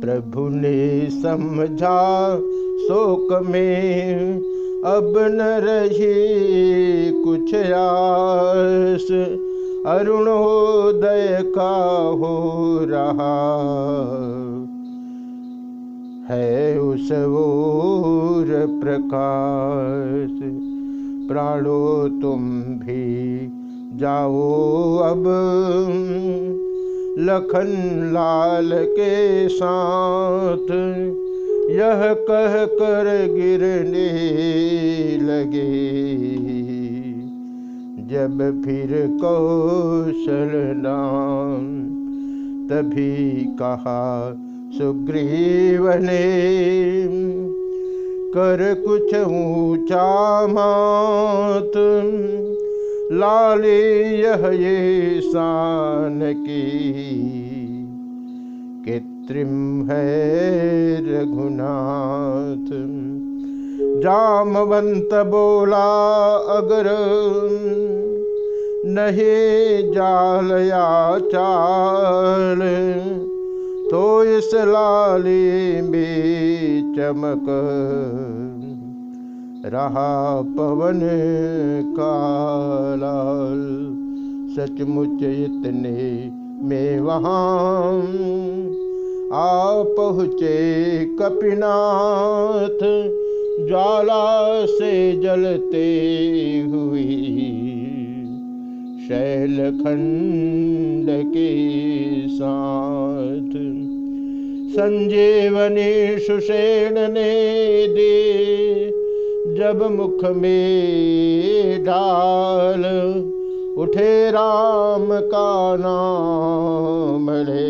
प्रभु ने समझा, शोक में अब न रही कुछ आस। अरुणोदय का हो रहा है उस ओर प्रकाश। प्राणो तुम भी जाओ अब। लखन लाल के साथ। यह कह कर गिरने लगे। जब फिर कौशल नाम, तभी कहा सुग्रीव ने कर कुछ ऊँचा मात। लाली यह ये शान की। कृत्रिम है रघुनाथ। जामवंत बोला, अगर नहीं जालया चाल तो इस लाली में चमक रहा पवन का लाल सचमुच इतने में वहाँ आ पहुँचे कपिनाथ। ज्वाला से जलते हुई शैलखंड के साथ। संजीवनी सुषेण ने दे जब मुख में डाल उठे राम का नाम ले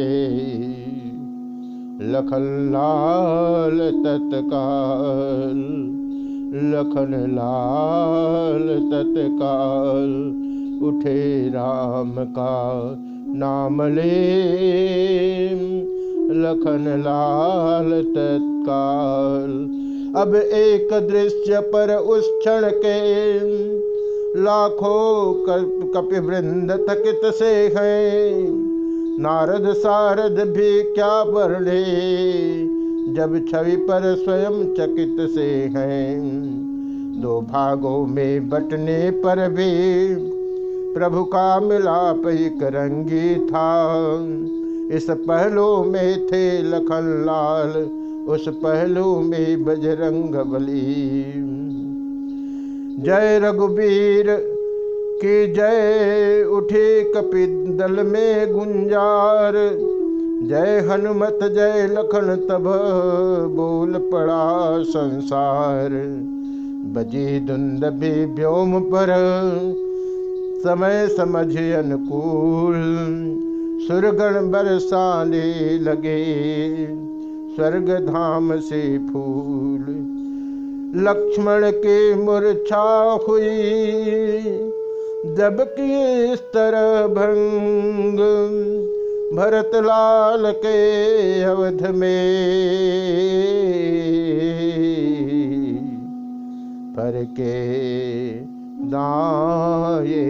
लखन लाल तत्काल, लखन लाल तत्काल उठे राम का नाम ले। लखन लाल तत्काल अब एक दृश्य पर उस क्षण के लाखों कपिवृंद थकित से हैं। नारद सारद भी क्या बरले जब छवि पर स्वयं चकित से हैं। दो भागों में बटने पर भी प्रभु का मिलाप एक रंगी था। इस पहलू में थे लखन लाल उस पहलू में बजरंग बली। जय रघुबीर की जय, उठे कपि दल में गुंजार। जय हनुमत, जय लखन, तब बोल पड़ा संसार। बजी धुंद भी व्योम पर, समय समझ अनुकूल। सुरगण बरसाने लगे। स्वर्ग धाम से फूल। लक्ष्मण के मूर्छा हुई जबकि इस तरह भंग। भरत लाल के अवध में पर के दाए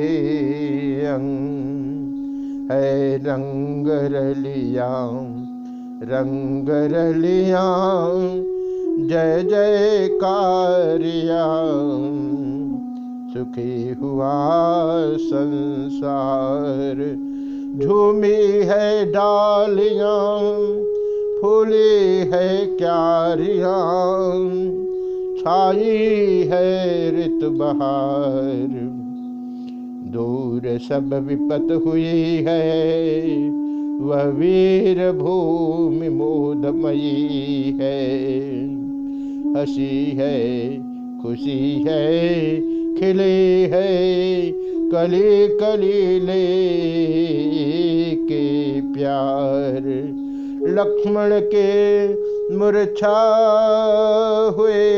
अंग है रंग रलिया। रंग रलिया जय जय कारिया। सुखी हुआ संसार, झूमी है डालियाँ, फूली है क्यारिया। छाई है ऋत बहार, दूर सब विपत हुई है। वह वीर भूमि मोदमयी है। हसी है, खुशी है, खिले है, कली कली ले के प्यार। लक्ष्मण के मूर्छा हुए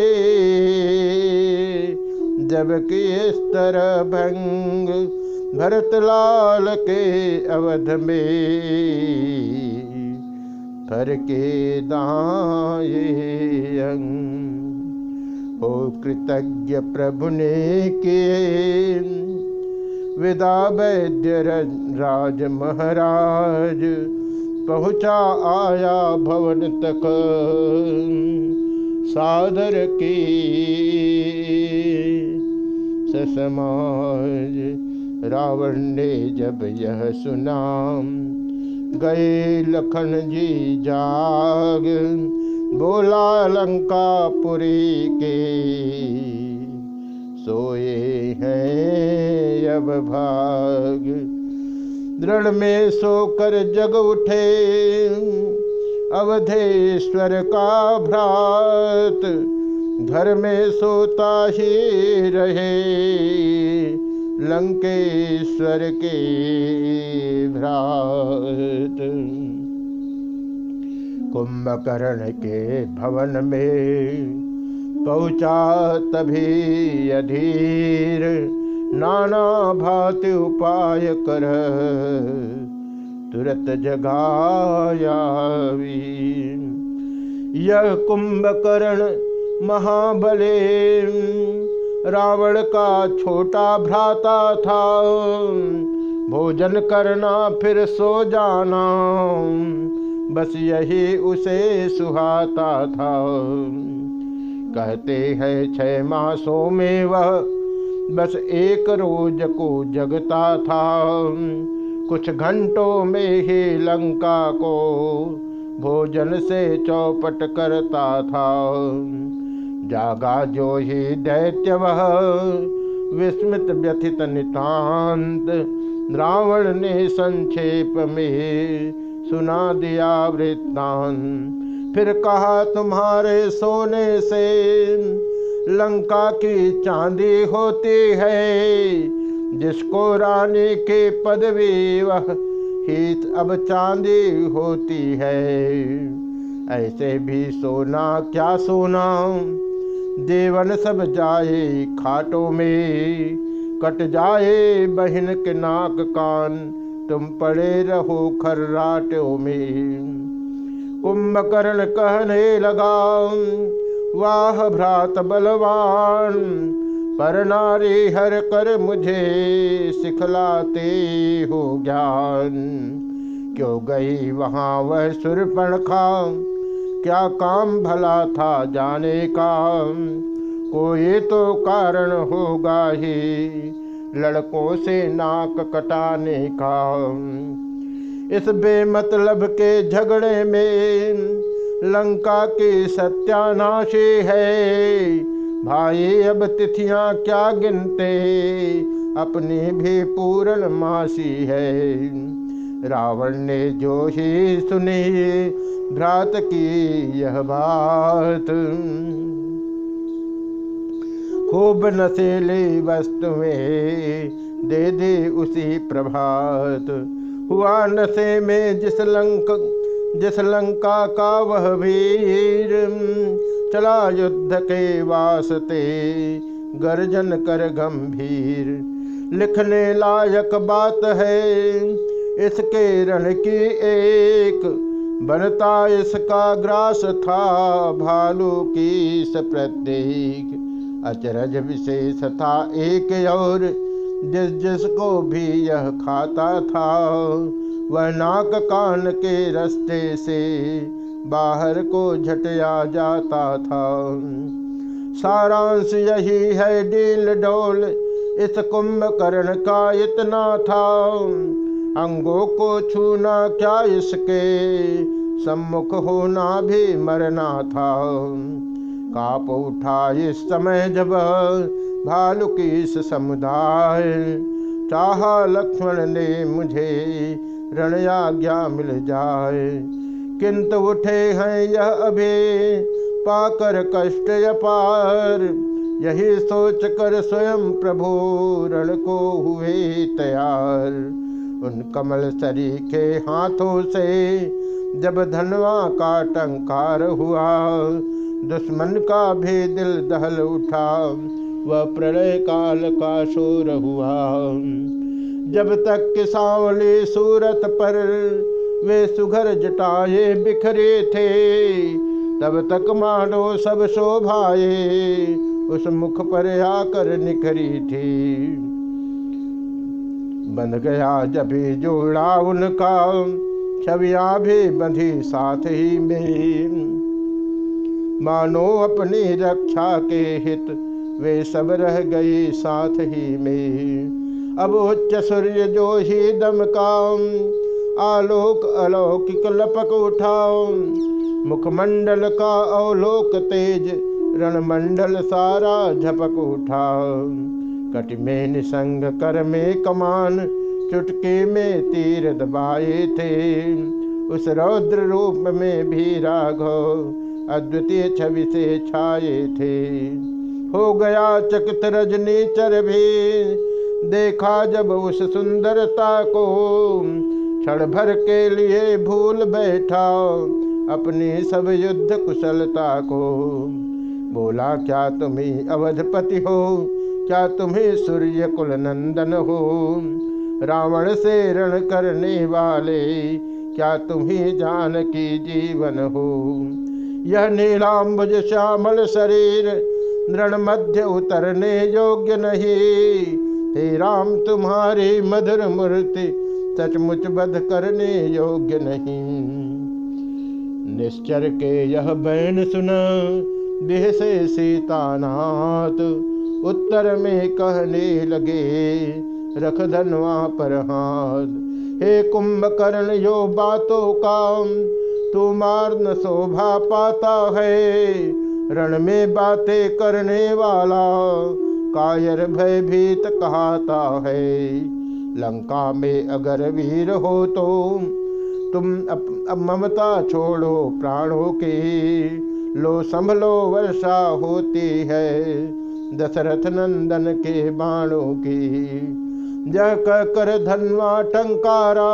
जबकि इस तरह भंग भरत लाल के अवध में फर के दाए अंग। हो कृतज्ञ प्रभु ने के विदा वैद्य राज महाराज, पहुँचा आया भवन तक। सादर की समाज रावण ने जब यह सुना, गए लखन जी जाग। बोला, लंकापुरी के सोए हैं अब भाग। दृढ़ में सोकर जग उठे, अवधेश्वर का भ्रात। घर में सोता ही रहे लंकेश्वर के भ्रात। कुंभकर्ण के भवन में पहुँचा तभी अधीर नाना भात उपाय कर तुरत जगाया यह कुंभकर्ण महाबले रावण का छोटा भ्राता था। भोजन करना, फिर सो जाना। बस यही उसे सुहाता था। कहते हैं छह मासों में वह बस एक रोज को जगता था। कुछ घंटों में ही लंका को भोजन से चौपट करता था। जागा जो ही दैत्य वह विस्मित व्यथित नितांत रावण ने संक्षेप में सुना दिया वृत्तान फिर कहा, तुम्हारे सोने से लंका की चांदी होती है, जिसको रानी के पदवी वह ही अब चांदी होती है। ऐसे भी सोना क्या सोना देवन सब जाए खाटों में, कट जाए बहन के नाक कान, तुम पड़े रहो खर्राटों में। कुंभकर्ण कहने लगा, वाह भ्रात बलवान, पर नारी हर कर मुझे सिखलाते हो ज्ञान। क्यों गई वहाँ वह खा क्या काम भला था जाने का? कोई तो कारण होगा ही लड़कों से नाक कटाने का। इस बेमतलब के झगड़े में लंका की सत्यानाशी है। भाई, अब तिथियाँ क्या गिनते? अपनी भी पूर्ण मासी है। रावण ने जो ही सुनी, भ्रात की यह बात। खूब नशीली वस्तुएँ दे दे उसी प्रभात। हुआ नशे में जिस लंक, जिस लंका का वह वीर। चला युद्ध के वास्ते गर्जन कर गंभीर। लिखने लायक बात है इसके रण की एक बनता इसका ग्रास था, भालू की सप्रत्येक अचरज विशेष था एक और, जिस जिसको भी यह खाता था। वह नाक कान के रस्ते से बाहर को झटिया जाता था। सारांश यही है डील डोल, इस कुंभकर्ण का इतना था। अंगों को छूना क्या इसके? सम्मुख होना भी मरना था। काप उठा इस समय जब भालू की इस समुदाय। चाह लक्ष्मण ने मुझे रण आज्ञा मिल जाए। किंतु उठे हैं यह अभी पाकर कष्ट अपार। यही सोच कर स्वयं प्रभु रण को हुए तैयार। उन कमल सरी के हाथों से जब धनवा का टंकार हुआ, दुश्मन का भी दिल दहल उठा, वह प्रलय काल का शोर हुआ। जब तक कि सांवली सूरत पर वे सुघर जटाए बिखरे थे, तब तक मानो सब शोभाए उस मुख पर आकर निखरी थी। बन गया जब जोड़ा उनका। छविया भी बंधी साथ ही में। मानो अपनी रक्षा के हित वे सब रह गई साथ ही में। अब उच्च सूर्य जो ही दम का। आलोक अलौकिक लपक उठाओ। मुखमंडल का अवलोक तेज रणमंडल सारा झपक उठा कट में निसंग कर में कमान, चुटके में तीर दबाए थे। उस रौद्र रूप में भी राघव अद्वितीय छवि से छाए थे। हो गया चकित रजनी चर भी देखा जब उस सुंदरता को। क्षण भर के लिए भूल बैठा, अपनी सब युद्ध कुशलता को। बोला, क्या तुम्हें अवधपति हो? क्या तुम्हें सूर्य कुल नंदन हो? रावण से रण करने वाले, क्या तुम्हें जान की जीवन हो? यह नीलाम्बुज श्यामल शरीर रण मध्य उतरने योग्य नहीं। हे राम, तुम्हारी मधुर मूर्ति सचमुच बध करने योग्य नहीं। निश्चर के यह बैन सुना देह से सीतानाथ उत्तर में कहने लगे, रख धनवा पर हाथ। हे कुंभकर्ण, यो बातों का तू मार न शोभा पाता है। रण में बातें करने वाला कायर भयभीत कहता है। लंका में अगर वीर हो तो तुम अब ममता छोड़ो प्राणों की। लो संभलो वर्षा होती है। दशरथ नंदन के बाणों की। जह कर धनवा टंकारा,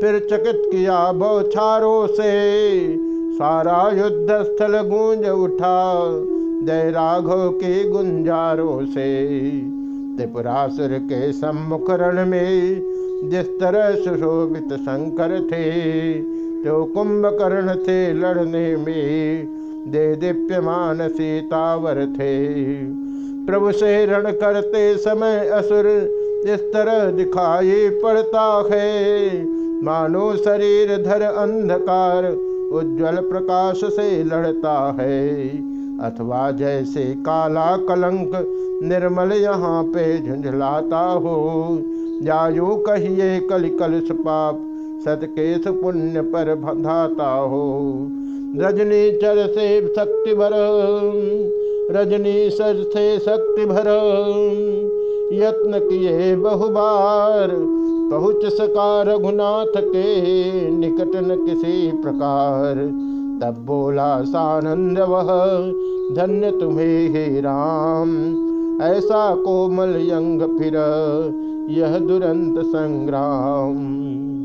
फिर चकित किया बौछारों से। सारा युद्ध स्थल गूंज उठा, जय राघव के गुंजारों से। त्रिपुरासुर के सम्मुख रण में जिस तरह सुशोभित शंकर थे तो कुंभकर्ण थे लड़ने में दे दीप्यमान सीतावर थे। प्रभु से रण करते समय असुर इस तरह दिखाई पड़ता है। मानो शरीर धर अंधकार उज्जवल प्रकाश से लड़ता है। अथवा जैसे काला कलंक निर्मल यहाँ पे झुंझलाता हो। जायु कहिए कल पाप सतकेश पुण्य पर बंधाता हो। रजनी चर से शक्ति भर रजनी सर से शक्ति भर यत्न किए बहुबार, पहुँच सका रघुनाथ के निकट न किसी प्रकार। तब बोला सानंद वह धन्य तुम्हें हे राम। ऐसा कोमल यंग फिर, यह दुरंत संग्राम।